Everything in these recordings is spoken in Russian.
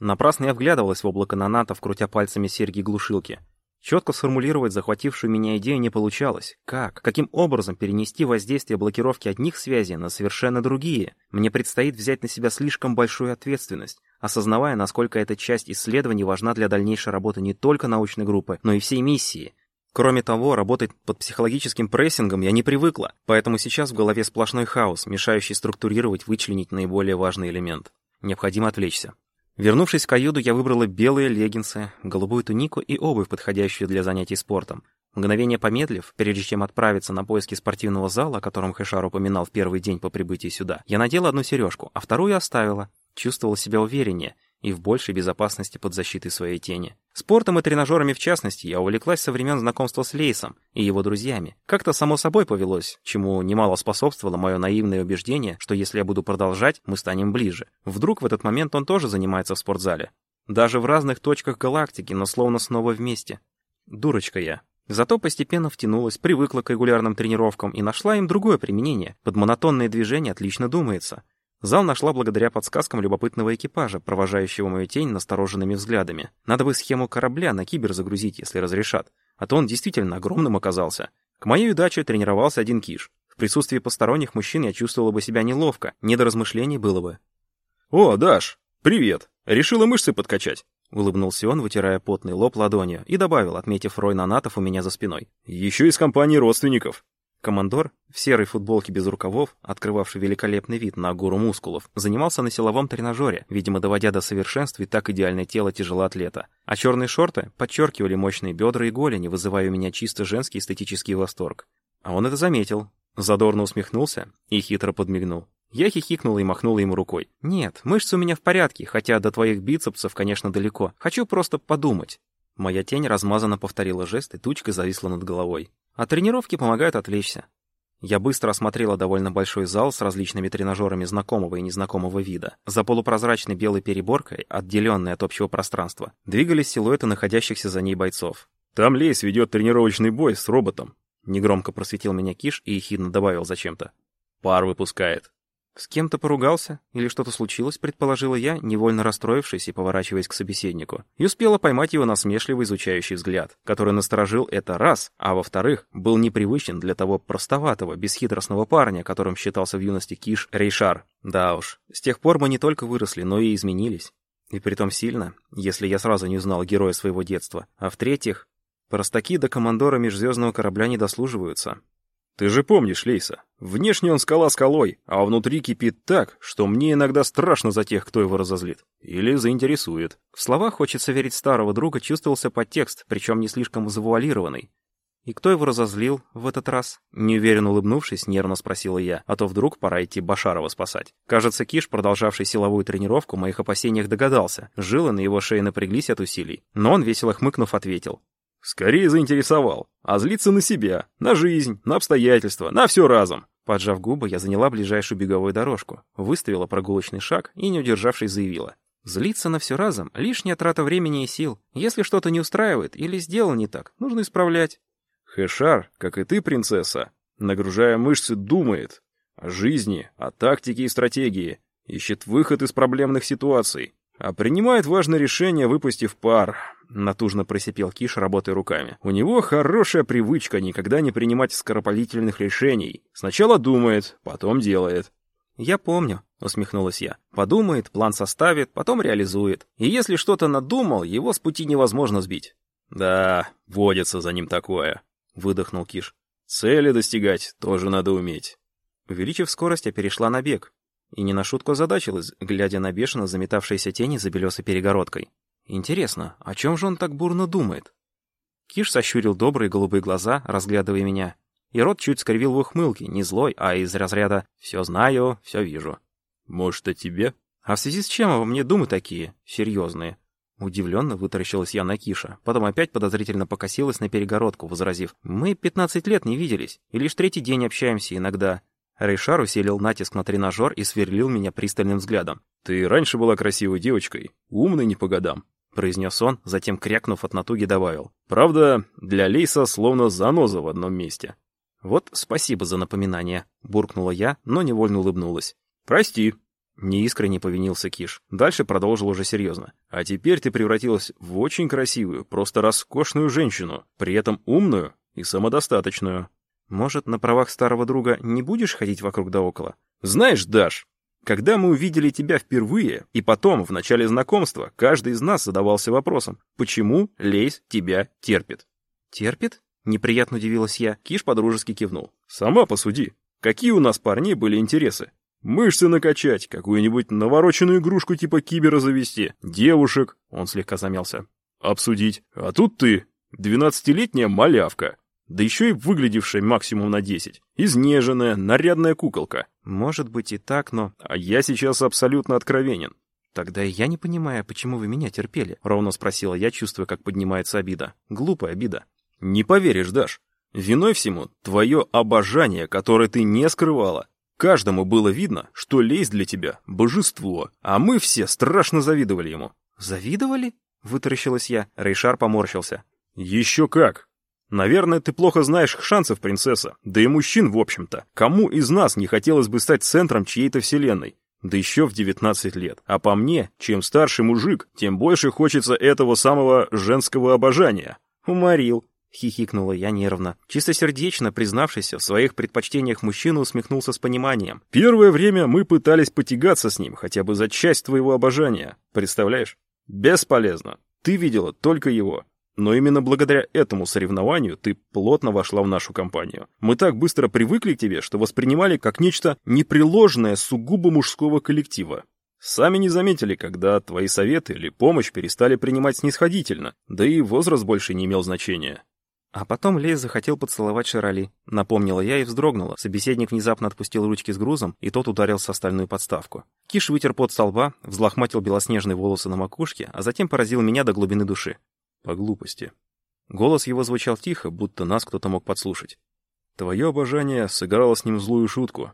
Напрасно я вглядывалась в облако нанатов, крутя пальцами серьги-глушилки. Четко сформулировать захватившую меня идею не получалось. Как? Каким образом перенести воздействие блокировки одних связей на совершенно другие? Мне предстоит взять на себя слишком большую ответственность, осознавая, насколько эта часть исследований важна для дальнейшей работы не только научной группы, но и всей миссии. Кроме того, работать под психологическим прессингом я не привыкла, поэтому сейчас в голове сплошной хаос, мешающий структурировать, вычленить наиболее важный элемент. Необходимо отвлечься. Вернувшись в каюду, я выбрала белые леггинсы, голубую тунику и обувь, подходящую для занятий спортом. Мгновение помедлив, прежде чем отправиться на поиски спортивного зала, о котором Хэшар упоминал в первый день по прибытии сюда, я надела одну сережку, а вторую оставила. Чувствовала себя увереннее и в большей безопасности под защитой своей тени. Спортом и тренажерами в частности я увлеклась со времен знакомства с Лейсом и его друзьями. Как-то само собой повелось, чему немало способствовало мое наивное убеждение, что если я буду продолжать, мы станем ближе. Вдруг в этот момент он тоже занимается в спортзале. Даже в разных точках галактики, но словно снова вместе. Дурочка я. Зато постепенно втянулась, привыкла к регулярным тренировкам и нашла им другое применение. Под монотонные движения отлично думается. Зал нашла благодаря подсказкам любопытного экипажа, провожающего мою тень настороженными взглядами. Надо бы схему корабля на кибер загрузить, если разрешат. А то он действительно огромным оказался. К моей удаче тренировался один киш. В присутствии посторонних мужчин я чувствовала бы себя неловко, не до размышлений было бы. «О, Даш, привет! Решила мышцы подкачать?» Улыбнулся он, вытирая потный лоб ладонью, и добавил, отметив рой нанатов у меня за спиной. «Еще из компании родственников». Командор, в серой футболке без рукавов, открывавший великолепный вид на гору мускулов, занимался на силовом тренажере, видимо, доводя до совершенства и так идеальное тело тяжелоатлета. А черные шорты подчеркивали мощные бедра и голени, вызывая у меня чисто женский эстетический восторг. А он это заметил, задорно усмехнулся и хитро подмигнул. Я хихикнула и махнула ему рукой. «Нет, мышцы у меня в порядке, хотя до твоих бицепсов, конечно, далеко. Хочу просто подумать». Моя тень размазанно повторила жест и тучкой зависла над головой. А тренировки помогают отвлечься. Я быстро осмотрела довольно большой зал с различными тренажерами знакомого и незнакомого вида. За полупрозрачной белой переборкой, отделенной от общего пространства, двигались силуэты находящихся за ней бойцов. «Там Лейс ведет тренировочный бой с роботом», — негромко просветил меня Киш и ехидно добавил зачем-то. «Пар выпускает». «С кем-то поругался? Или что-то случилось?» — предположила я, невольно расстроившись и поворачиваясь к собеседнику. И успела поймать его насмешливый изучающий взгляд, который насторожил это раз, а во-вторых, был непривычен для того простоватого, бесхитростного парня, которым считался в юности Киш Рейшар. Да уж, с тех пор мы не только выросли, но и изменились. И притом сильно, если я сразу не узнал героя своего детства. А в-третьих, простаки до командора межзвездного корабля не дослуживаются. Ты же помнишь Лейса. Внешне он скала скалой, а внутри кипит так, что мне иногда страшно за тех, кто его разозлит. Или заинтересует. В словах хочется верить старого друга чувствовался подтекст, причем не слишком завуалированный. «И кто его разозлил в этот раз?» Неуверенно улыбнувшись, нервно спросила я, а то вдруг пора идти Башарова спасать. Кажется, Киш, продолжавший силовую тренировку, в моих опасениях догадался. Жилы на его шее напряглись от усилий. Но он, весело хмыкнув, ответил. Скорее заинтересовал. А злиться на себя, на жизнь, на обстоятельства, на все разом. Поджав губы, я заняла ближайшую беговую дорожку, выставила прогулочный шаг и, не удержавшись, заявила. Злиться на все разом — лишняя трата времени и сил. Если что-то не устраивает или сделал не так, нужно исправлять. Хэшар, как и ты, принцесса, нагружая мышцы, думает о жизни, о тактике и стратегии, ищет выход из проблемных ситуаций, а принимает важное решение, выпустив пар. Натужно просипел Киш, работая руками. У него хорошая привычка никогда не принимать скоропалительных решений. Сначала думает, потом делает. «Я помню», — усмехнулась я. «Подумает, план составит, потом реализует. И если что-то надумал, его с пути невозможно сбить». «Да, водится за ним такое», — выдохнул Киш. «Цели достигать тоже надо уметь». Увеличив скорость, я перешла на бег. И не на шутку озадачилась, глядя на бешено заметавшиеся тени за белесой перегородкой. Интересно, о чем же он так бурно думает? Киш сощурил добрые голубые глаза, разглядывая меня, и рот чуть скривил в ухмылке, не злой, а из разряда «все знаю, все вижу». «Может, о тебе?» «А в связи с чем обо мне думы такие, серьезные?» Удивленно вытаращилась я на Киша, потом опять подозрительно покосилась на перегородку, возразив «Мы пятнадцать лет не виделись, и лишь третий день общаемся иногда». Рейшар усилил натиск на тренажер и сверлил меня пристальным взглядом. «Ты раньше была красивой девочкой, умной не по годам произнес он, затем, крякнув от натуги, добавил. «Правда, для Лейса словно заноза в одном месте». «Вот спасибо за напоминание», — буркнула я, но невольно улыбнулась. «Прости». Неискренне повинился Киш. Дальше продолжил уже серьезно. А теперь ты превратилась в очень красивую, просто роскошную женщину, при этом умную и самодостаточную. Может, на правах старого друга не будешь ходить вокруг да около? Знаешь, Даш, когда мы увидели тебя впервые, и потом, в начале знакомства, каждый из нас задавался вопросом, почему Лейс тебя терпит? Терпит? Неприятно удивилась я. Киш подружески кивнул. Сама посуди. Какие у нас парней были интересы? Мышцы накачать, какую-нибудь навороченную игрушку типа кибера завести, девушек, он слегка замялся, обсудить. А тут ты, двенадцатилетняя малявка, да еще и выглядевшая максимум на десять, изнеженная, нарядная куколка. Может быть и так, но... А я сейчас абсолютно откровенен. «Тогда я не понимаю, почему вы меня терпели?» — ровно спросила я, чувствуя, как поднимается обида. Глупая обида. «Не поверишь, Даш. Виной всему твое обожание, которое ты не скрывала. Каждому было видно, что Лейс для тебя — божество, а мы все страшно завидовали ему». «Завидовали?» — вытаращилась я. Рейшар поморщился. «Еще как! Наверное, ты плохо знаешь шансов, принцесса, да и мужчин, в общем-то. Кому из нас не хотелось бы стать центром чьей-то вселенной? Да еще в 19 лет. А по мне, чем старше мужик, тем больше хочется этого самого женского обожания. Уморил. — хихикнула я нервно. Чистосердечно признавшийся в своих предпочтениях мужчина усмехнулся с пониманием. «Первое время мы пытались потягаться с ним, хотя бы за часть твоего обожания. Представляешь? Бесполезно. Ты видела только его. Но именно благодаря этому соревнованию ты плотно вошла в нашу компанию. Мы так быстро привыкли к тебе, что воспринимали как нечто непреложное сугубо мужского коллектива. Сами не заметили, когда твои советы или помощь перестали принимать снисходительно, да и возраст больше не имел значения. А потом Лейс захотел поцеловать Широли. Напомнила я и вздрогнула. Собеседник внезапно отпустил ручки с грузом, и тот ударился о стальную подставку. Киш вытер пот со лба, взлохматил белоснежные волосы на макушке, а затем поразил меня до глубины души. По глупости. Голос его звучал тихо, будто нас кто-то мог подслушать. Твое обожание сыграло с ним злую шутку.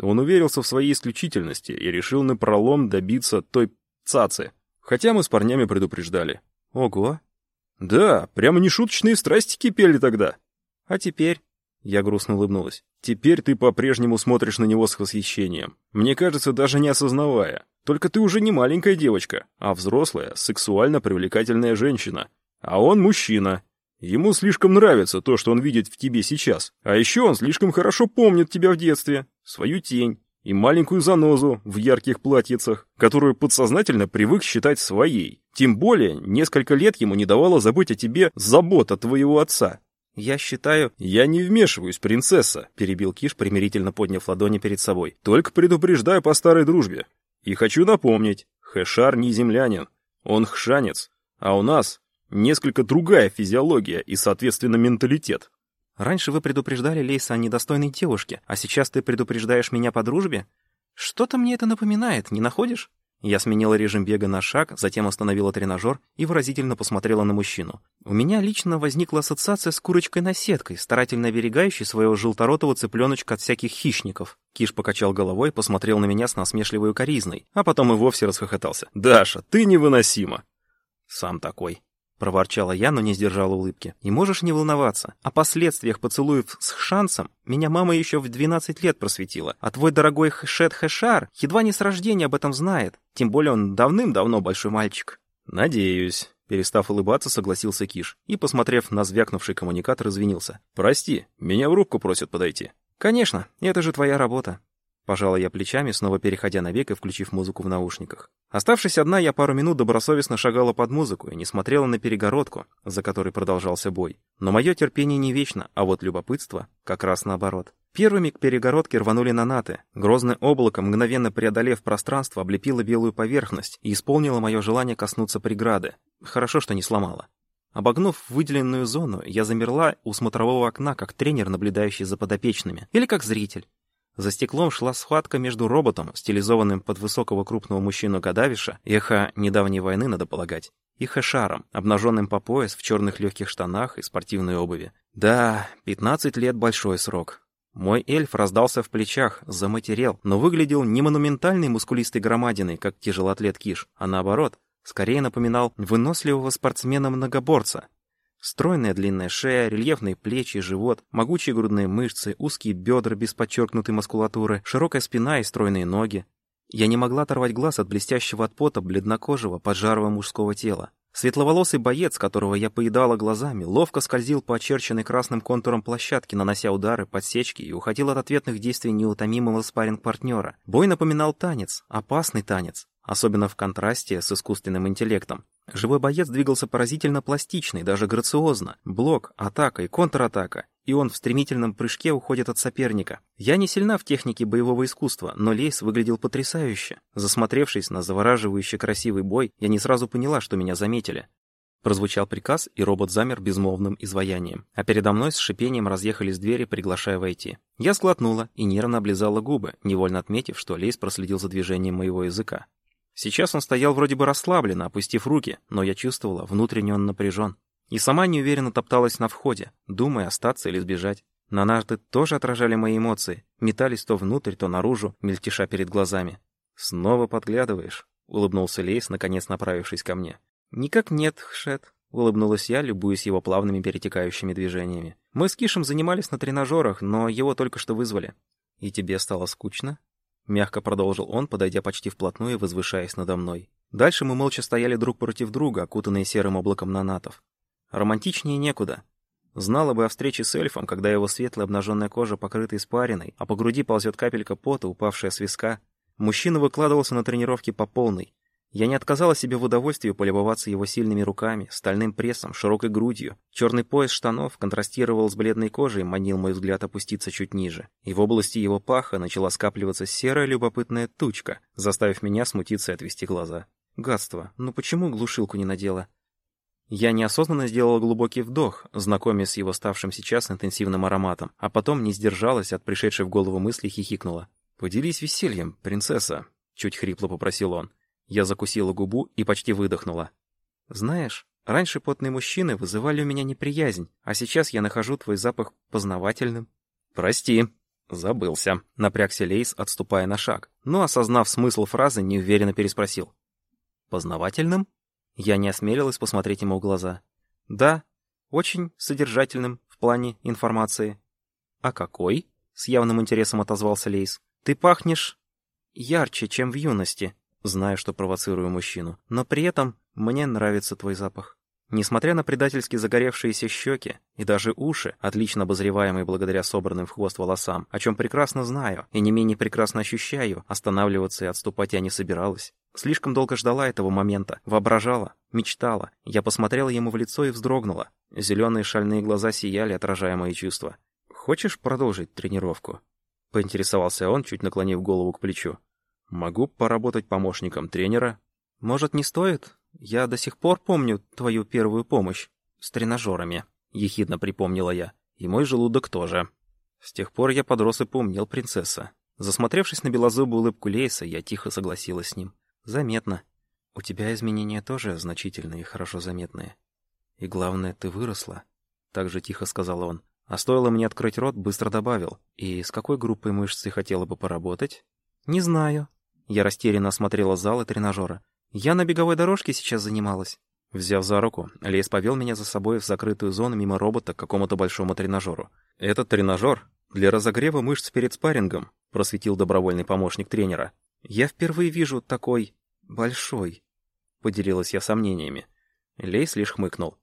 Он уверился в своей исключительности и решил напролом добиться той цацы. Хотя мы с парнями предупреждали. Ого, да, прямо не шуточные страсти кипели тогда. А теперь? Я грустно улыбнулась. Теперь ты по-прежнему смотришь на него с восхищением. Мне кажется, даже не осознавая. Только ты уже не маленькая девочка, а взрослая, сексуально привлекательная женщина. А он мужчина. Ему слишком нравится то, что он видит в тебе сейчас. А еще он слишком хорошо помнит тебя в детстве, свою тень и маленькую занозу в ярких платьицах, которую подсознательно привык считать своей. Тем более, несколько лет ему не давало забыть о тебе забота твоего отца. «Я считаю...» «Я не вмешиваюсь, принцесса», — перебил Киш, примирительно подняв ладони перед собой. «Только предупреждаю по старой дружбе. И хочу напомнить, Хэшар не землянин, он хшанец, а у нас несколько другая физиология и, соответственно, менталитет. Раньше вы предупреждали Лейса о недостойной девушке, а сейчас ты предупреждаешь меня по дружбе? Что-то мне это напоминает, не находишь? Я сменила режим бега на шаг, затем остановила тренажер и выразительно посмотрела на мужчину. У меня лично возникла ассоциация с курочкой-наседкой, старательно оберегающей своего желторотого цыпленочка от всяких хищников. Киш покачал головой, посмотрел на меня с насмешливой укоризной, а потом и вовсе расхохотался. «Даша, ты невыносима!» «Сам такой», Проворчала я, но не сдержала улыбки. И можешь не волноваться. О последствиях поцелуев с шансом меня мама еще в 12 лет просветила. А твой дорогой Хэшет Хэшар едва не с рождения об этом знает. Тем более он давным-давно большой мальчик. Надеюсь. Перестав улыбаться, согласился Киш и, посмотрев на звякнувший коммуникатор, извинился. «Прости, меня в рубку просят подойти». «Конечно, это же твоя работа». Пожала я плечами, снова переходя на век и включив музыку в наушниках. Оставшись одна, я пару минут добросовестно шагала под музыку и не смотрела на перегородку, за которой продолжался бой. Но мое терпение не вечно, а вот любопытство как раз наоборот. Первыми к перегородке рванули нанаты. Грозное облако, мгновенно преодолев пространство, облепило белую поверхность и исполнило мое желание коснуться преграды. Хорошо, что не сломало. Обогнув выделенную зону, я замерла у смотрового окна, как тренер, наблюдающий за подопечными, или как зритель. За стеклом шла схватка между роботом, стилизованным под высокого крупного мужчину Гадавиша, эхо недавней войны, надо полагать, и Хэшаром, обнаженным по пояс в черных легких штанах и спортивной обуви. Да, 15 лет — большой срок. Мой эльф раздался в плечах, заматерел, но выглядел не монументальной мускулистой громадиной, как тяжелоатлет Киш, а наоборот, скорее напоминал выносливого спортсмена-многоборца, Стройная длинная шея, рельефные плечи живот, могучие грудные мышцы, узкие бедра без подчеркнутой мускулатуры, широкая спина и стройные ноги. Я не могла оторвать глаз от блестящего от пота бледнокожего поджарого мужского тела. Светловолосый боец, которого я поедала глазами, ловко скользил по очерченной красным контурам площадки, нанося удары, подсечки и уходил от ответных действий неутомимого спарринг-партнера. Бой напоминал танец, опасный танец, особенно в контрасте с искусственным интеллектом. Живой боец двигался поразительно пластично даже грациозно. Блок, атака и контратака и он в стремительном прыжке уходит от соперника. Я не сильна в технике боевого искусства, но Лейс выглядел потрясающе. Засмотревшись на завораживающий красивый бой, я не сразу поняла, что меня заметили. Прозвучал приказ, и робот замер безмолвным изваянием. А передо мной с шипением разъехались двери, приглашая войти. Я сглотнула и нервно облизала губы, невольно отметив, что Лейс проследил за движением моего языка. Сейчас он стоял вроде бы расслабленно, опустив руки, но я чувствовала, внутренне он напряжен. И сама неуверенно топталась на входе, думая, остаться или сбежать. На нарты тоже отражали мои эмоции, метались то внутрь, то наружу, мельтеша перед глазами. «Снова подглядываешь?» — улыбнулся Лейс, наконец направившись ко мне. «Никак нет, Хшет», — улыбнулась я, любуясь его плавными перетекающими движениями. «Мы с Кишем занимались на тренажерах, но его только что вызвали». «И тебе стало скучно?» Мягко продолжил он, подойдя почти вплотную и возвышаясь надо мной. Дальше мы молча стояли друг против друга, окутанные серым облаком нанатов. Романтичнее некуда. Знала бы о встрече с эльфом, когда его светлая обнаженная кожа покрыта испариной, а по груди ползет капелька пота, упавшая с виска. Мужчина выкладывался на тренировке по полной. Я не отказала себе в удовольствии полюбоваться его сильными руками, стальным прессом, широкой грудью. Черный пояс штанов контрастировал с бледной кожей и манил мой взгляд опуститься чуть ниже. И в области его паха начала скапливаться серая любопытная тучка, заставив меня смутиться и отвести глаза. Гадство, ну почему глушилку не надела? Я неосознанно сделала глубокий вдох, знакомясь с его ставшим сейчас интенсивным ароматом, а потом не сдержалась от пришедшей в голову мысли и хихикнула. «Поделись весельем, принцесса», — чуть хрипло попросил он. Я закусила губу и почти выдохнула. «Знаешь, раньше потные мужчины вызывали у меня неприязнь, а сейчас я нахожу твой запах познавательным». «Прости», «Забылся», — напрягся Лейс, отступая на шаг, но, осознав смысл фразы, неуверенно переспросил. «Познавательным?» Я не осмелилась посмотреть ему в глаза. «Да, очень содержательным в плане информации». «А какой?» — с явным интересом отозвался Лейс. «Ты пахнешь ярче, чем в юности», знаю, что провоцирую мужчину, но при этом мне нравится твой запах. Несмотря на предательски загоревшиеся щеки и даже уши, отлично обозреваемые благодаря собранным в хвост волосам, о чем прекрасно знаю и не менее прекрасно ощущаю, останавливаться и отступать я не собиралась. Слишком долго ждала этого момента, воображала, мечтала. Я посмотрела ему в лицо и вздрогнула. Зеленые шальные глаза сияли, отражая мои чувства. «Хочешь продолжить тренировку?» Поинтересовался он, чуть наклонив голову к плечу. «Могу поработать помощником тренера». «Может, не стоит?» «Я до сих пор помню твою первую помощь с тренажерами», — ехидно припомнила я. «И мой желудок тоже». С тех пор я подрос и помнил принцесса. Засмотревшись на белозубую улыбку Лейса, я тихо согласилась с ним. «Заметно. У тебя изменения тоже значительные и хорошо заметные. И главное, ты выросла», — так же тихо сказал он. А стоило мне открыть рот, быстро добавил. «И с какой группой мышц ты хотела бы поработать?» «Не знаю». Я растерянно осмотрела зал и тренажера. Я на беговой дорожке сейчас занималась. Взяв за руку, Лейс повел меня за собой в закрытую зону мимо робота к какому-то большому тренажеру. «Этот тренажер для разогрева мышц перед спаррингом», просветил добровольный помощник тренера. «Я впервые вижу такой... большой», поделилась я сомнениями. Лейс лишь хмыкнул.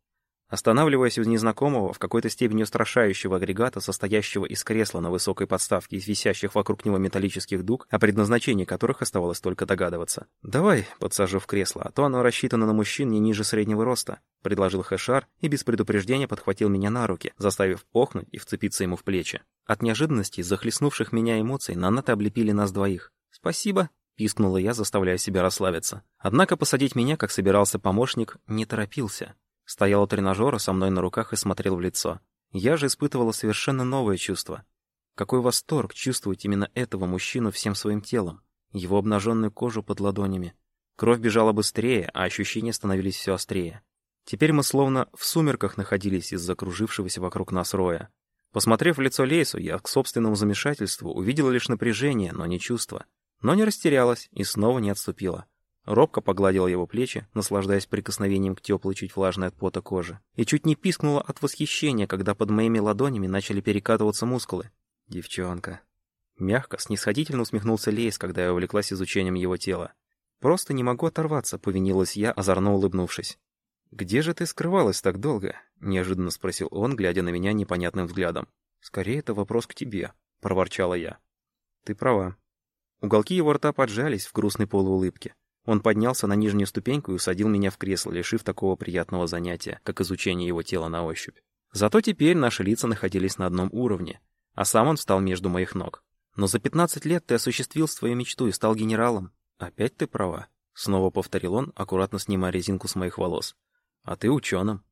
Останавливаясь у незнакомого, в какой-то степени устрашающего агрегата, состоящего из кресла на высокой подставке и висящих вокруг него металлических дуг, о предназначении которых оставалось только догадываться. «Давай», — подсажу в кресло, а то оно рассчитано на мужчин не ниже среднего роста, — предложил Хэшар и без предупреждения подхватил меня на руки, заставив охнуть и вцепиться ему в плечи. От неожиданности, захлестнувших меня эмоций, нанаты облепили нас двоих. «Спасибо», — пискнула я, заставляя себя расслабиться. Однако посадить меня, как собирался помощник, не торопился. Стоял у тренажера со мной на руках и смотрел в лицо. Я же испытывала совершенно новое чувство. Какой восторг чувствовать именно этого мужчину всем своим телом, его обнаженную кожу под ладонями. Кровь бежала быстрее, а ощущения становились все острее. Теперь мы словно в сумерках находились из-за кружившегося вокруг нас роя. Посмотрев в лицо Лейсу, я к собственному замешательству увидела лишь напряжение, но не чувство. Но не растерялась и снова не отступила. Робко погладила его плечи, наслаждаясь прикосновением к теплой, чуть влажной от пота кожи. И чуть не пискнула от восхищения, когда под моими ладонями начали перекатываться мускулы. «Девчонка». Мягко, снисходительно усмехнулся Лейс, когда я увлеклась изучением его тела. «Просто не могу оторваться», — повинилась я, озорно улыбнувшись. «Где же ты скрывалась так долго?» — неожиданно спросил он, глядя на меня непонятным взглядом. «Скорее, это вопрос к тебе», — проворчала я. «Ты права». Уголки его рта поджались в грустной полуулыбке. Он поднялся на нижнюю ступеньку и усадил меня в кресло, лишив такого приятного занятия, как изучение его тела на ощупь. Зато теперь наши лица находились на одном уровне, а сам он встал между моих ног. Но за 15 лет ты осуществил свою мечту и стал генералом. Опять ты права. Снова повторил он, аккуратно снимая резинку с моих волос. А ты ученым.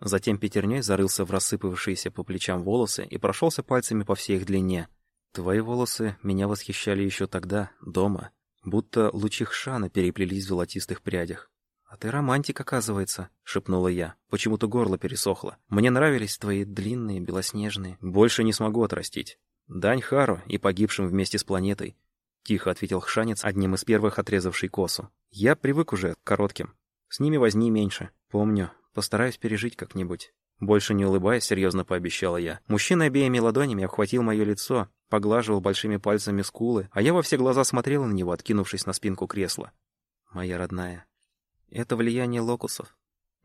Затем пятерней зарылся в рассыпавшиеся по плечам волосы и прошелся пальцами по всей их длине. Твои волосы меня восхищали еще тогда, дома, будто лучи хшана переплелись в золотистых прядях. «А ты романтик, оказывается», — шепнула я. Почему-то горло пересохло. «Мне нравились твои длинные, белоснежные. Больше не смогу отрастить. Дань Хару и погибшим вместе с планетой», — тихо ответил Хшанец, одним из первых отрезавший косу. «Я привык уже к коротким. С ними возни меньше. Помню. Постараюсь пережить как-нибудь». Больше не улыбаясь, серьезно пообещала я. Мужчина обеими ладонями обхватил мое лицо, поглаживал большими пальцами скулы, а я во все глаза смотрела на него, откинувшись на спинку кресла. «Моя родная, это влияние локусов?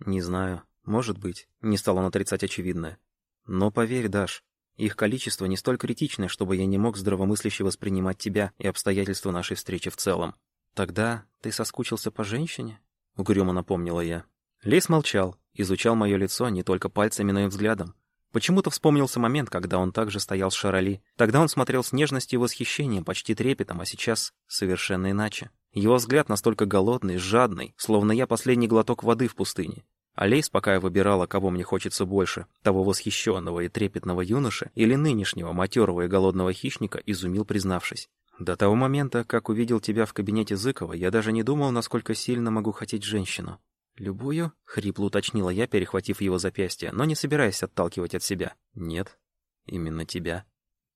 Не знаю. Может быть. Не стал он отрицать очевидное. Но поверь, Даш, их количество не столь критичное, чтобы я не мог здравомысляще воспринимать тебя и обстоятельства нашей встречи в целом. Тогда ты соскучился по женщине? Угрюмо напомнила я. Лейс молчал, изучал мое лицо не только пальцами, но и взглядом. Почему-то вспомнился момент, когда он также стоял с Шароли. Тогда он смотрел с нежностью и восхищением, почти трепетом, а сейчас совершенно иначе. Его взгляд настолько голодный, жадный, словно я последний глоток воды в пустыне. А Лейс, пока я выбирала, кого мне хочется больше, того восхищенного и трепетного юноши или нынешнего матерого и голодного хищника, изумил, признавшись. До того момента, как увидел тебя в кабинете Зыкова, я даже не думал, насколько сильно могу хотеть женщину. «Любую?» — хрипло уточнила я, перехватив его запястье, но не собираясь отталкивать от себя. «Нет, именно тебя».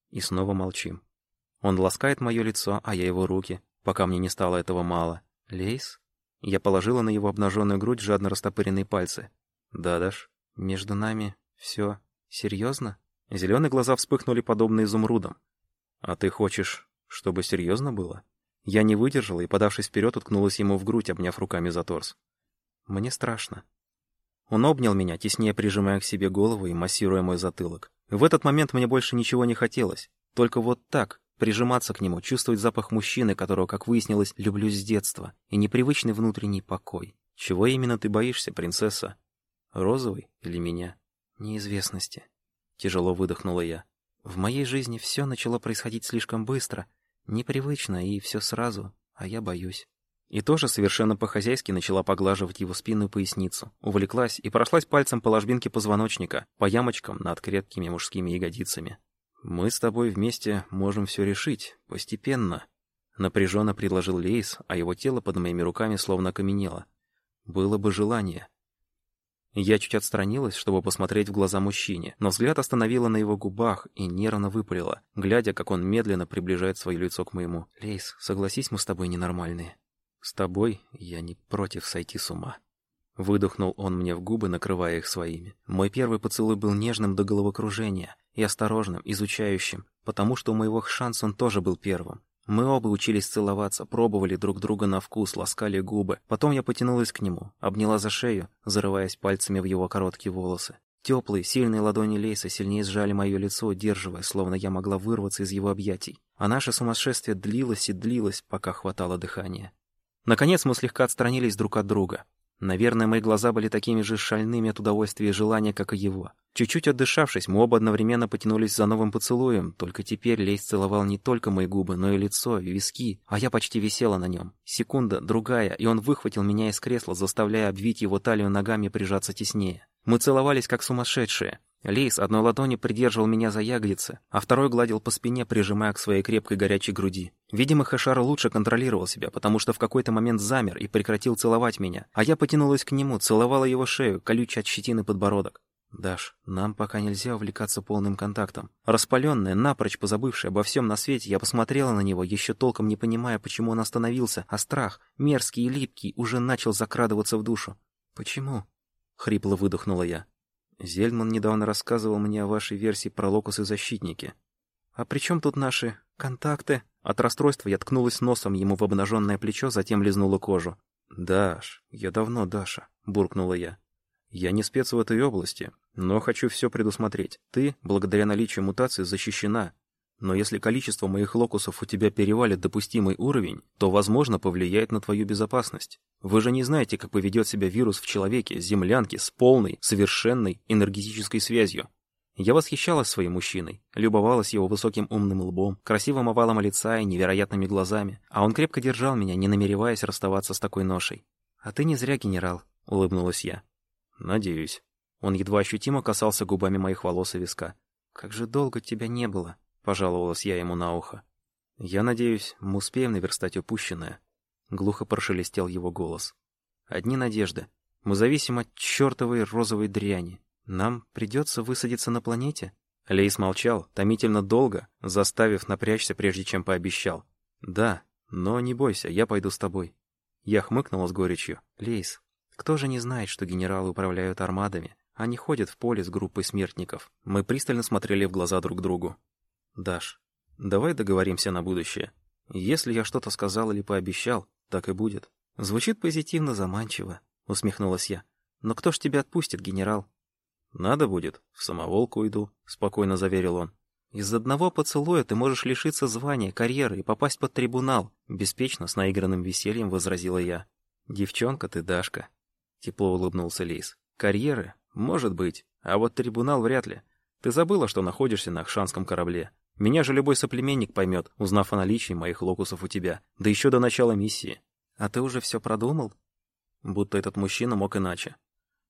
И снова молчим. Он ласкает мое лицо, а я его руки, пока мне не стало этого мало. «Лейс?» Я положила на его обнаженную грудь жадно растопыренные пальцы. «Да, Даш, между нами все серьезно?» Зеленые глаза вспыхнули подобно изумрудам. «А ты хочешь, чтобы серьезно было?» Я не выдержала и, подавшись вперед, уткнулась ему в грудь, обняв руками за торс. Мне страшно. Он обнял меня, теснее прижимая к себе голову и массируя мой затылок. В этот момент мне больше ничего не хотелось. Только вот так, прижиматься к нему, чувствовать запах мужчины, которого, как выяснилось, люблю с детства, и непривычный внутренний покой. Чего именно ты боишься, принцесса? Розовый или меня? Неизвестности. Тяжело выдохнула я. В моей жизни все начало происходить слишком быстро, непривычно и все сразу, а я боюсь. И тоже совершенно по-хозяйски начала поглаживать его спину и поясницу. Увлеклась и прошлась пальцем по ложбинке позвоночника, по ямочкам над крепкими мужскими ягодицами. «Мы с тобой вместе можем все решить, постепенно», — напряженно предложил Лейс, а его тело под моими руками словно окаменело. «Было бы желание». Я чуть отстранилась, чтобы посмотреть в глаза мужчине, но взгляд остановила на его губах и нервно выпалила, глядя, как он медленно приближает свое лицо к моему. «Лейс, согласись, мы с тобой ненормальные». «С тобой я не против сойти с ума». Выдохнул он мне в губы, накрывая их своими. Мой первый поцелуй был нежным до головокружения и осторожным, изучающим, потому что у моего шанс он тоже был первым. Мы оба учились целоваться, пробовали друг друга на вкус, ласкали губы. Потом я потянулась к нему, обняла за шею, зарываясь пальцами в его короткие волосы. Теплые, сильные ладони Лейса сильнее сжали мое лицо, удерживая, словно я могла вырваться из его объятий. А наше сумасшествие длилось и длилось, пока хватало дыхания. Наконец мы слегка отстранились друг от друга. Наверное, мои глаза были такими же шальными от удовольствия и желания, как и его. Чуть-чуть отдышавшись, мы оба одновременно потянулись за новым поцелуем, только теперь Лейс целовал не только мои губы, но и лицо, и виски, а я почти висела на нем. Секунда, другая, и он выхватил меня из кресла, заставляя обвить его талию ногами и прижаться теснее. Мы целовались как сумасшедшие. Лейс одной ладонью придерживал меня за ягодицы, а второй гладил по спине, прижимая к своей крепкой горячей груди. Видимо, Хэшар лучше контролировал себя, потому что в какой-то момент замер и прекратил целовать меня, а я потянулась к нему, целовала его шею, колючий от щетины подбородок. «Даш, нам пока нельзя увлекаться полным контактом». Распаленная, напрочь позабывшая обо всем на свете, я посмотрела на него, еще толком не понимая, почему он остановился, а страх, мерзкий и липкий, уже начал закрадываться в душу. «Почему?» — хрипло выдохнула я. Зельман недавно рассказывал мне о вашей версии про локусы-защитники. А при чем тут наши контакты». От расстройства я ткнулась носом ему в обнаженное плечо, затем лизнула кожу. «Даш, я давно Даша», — буркнула я. «Я не спец в этой области, но хочу все предусмотреть. Ты, благодаря наличию мутации, защищена. Но если количество моих локусов у тебя перевалит допустимый уровень, то, возможно, повлияет на твою безопасность. Вы же не знаете, как поведет себя вирус в человеке, землянке, с полной, совершенной энергетической связью. Я восхищалась своим мужчиной, любовалась его высоким умным лбом, красивым овалом лица и невероятными глазами, а он крепко держал меня, не намереваясь расставаться с такой ношей. «А ты не зря генерал», — улыбнулась я. «Надеюсь». Он едва ощутимо касался губами моих волос и виска. «Как же долго тебя не было», — пожаловалась я ему на ухо. «Я надеюсь, мы успеем наверстать упущенное». Глухо прошелестел его голос. «Одни надежды. Мы зависим от чертовой розовой дряни. «Нам придется высадиться на планете?» Лейс молчал, томительно долго, заставив напрячься, прежде чем пообещал. «Да, но не бойся, я пойду с тобой». Я хмыкнула с горечью. «Лейс, кто же не знает, что генералы управляют армадами? А не ходят в поле с группой смертников». Мы пристально смотрели в глаза друг другу. «Даш, давай договоримся на будущее. Если я что-то сказал или пообещал, так и будет». «Звучит позитивно заманчиво», — усмехнулась я. «Но кто ж тебя отпустит, генерал?» «Надо будет, в самоволку уйду», — спокойно заверил он. «Из одного поцелуя ты можешь лишиться звания, карьеры и попасть под трибунал», — беспечно, с наигранным весельем возразила я. «Девчонка ты, Дашка», — тепло улыбнулся Лейс. «Карьеры? Может быть, а вот трибунал вряд ли. Ты забыла, что находишься на Ахшанском корабле. Меня же любой соплеменник поймет, узнав о наличии моих локусов у тебя, да еще до начала миссии. А ты уже все продумал?» Будто этот мужчина мог иначе.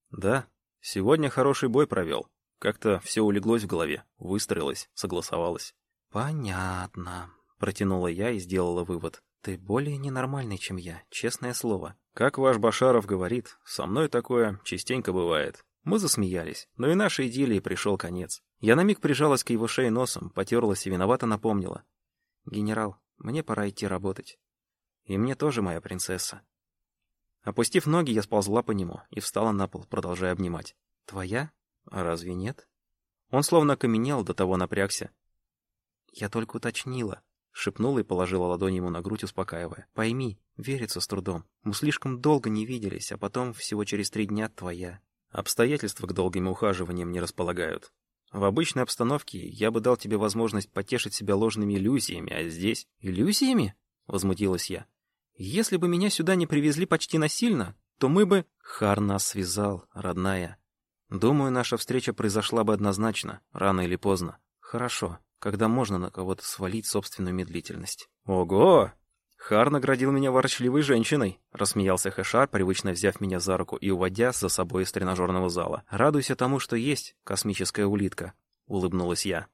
«Да, Сегодня хороший бой провел. Как-то все улеглось в голове, выстроилось, согласовалось. «Понятно», — протянула я и сделала вывод. «Ты более ненормальный, чем я, честное слово». «Как ваш Башаров говорит, со мной такое частенько бывает». Мы засмеялись, но и нашей идиллии пришел конец. Я на миг прижалась к его шее носом, потерлась и виновато напомнила. «Генерал, мне пора идти работать. И мне тоже, моя принцесса. Опустив ноги, я сползла по нему и встала на пол, продолжая обнимать. «Твоя? А разве нет?» Он словно окаменел, до того напрягся. «Я только уточнила», — шепнула и положила ладонь ему на грудь, успокаивая. «Пойми, верится с трудом. Мы слишком долго не виделись, а потом всего через три дня твоя». Обстоятельства к долгим ухаживаниям не располагают. В обычной обстановке я бы дал тебе возможность потешить себя ложными иллюзиями, а здесь... «Иллюзиями?» — возмутилась я. Если бы меня сюда не привезли почти насильно, то мы бы... Хар нас связал, родная. Думаю, наша встреча произошла бы однозначно, рано или поздно. Хорошо, когда можно на кого-то свалить собственную медлительность. Ого! Хар наградил меня ворчливой женщиной, рассмеялся Хэшар, привычно взяв меня за руку и уводя за собой из тренажерного зала. Радуйся тому, что есть космическая улитка, улыбнулась я.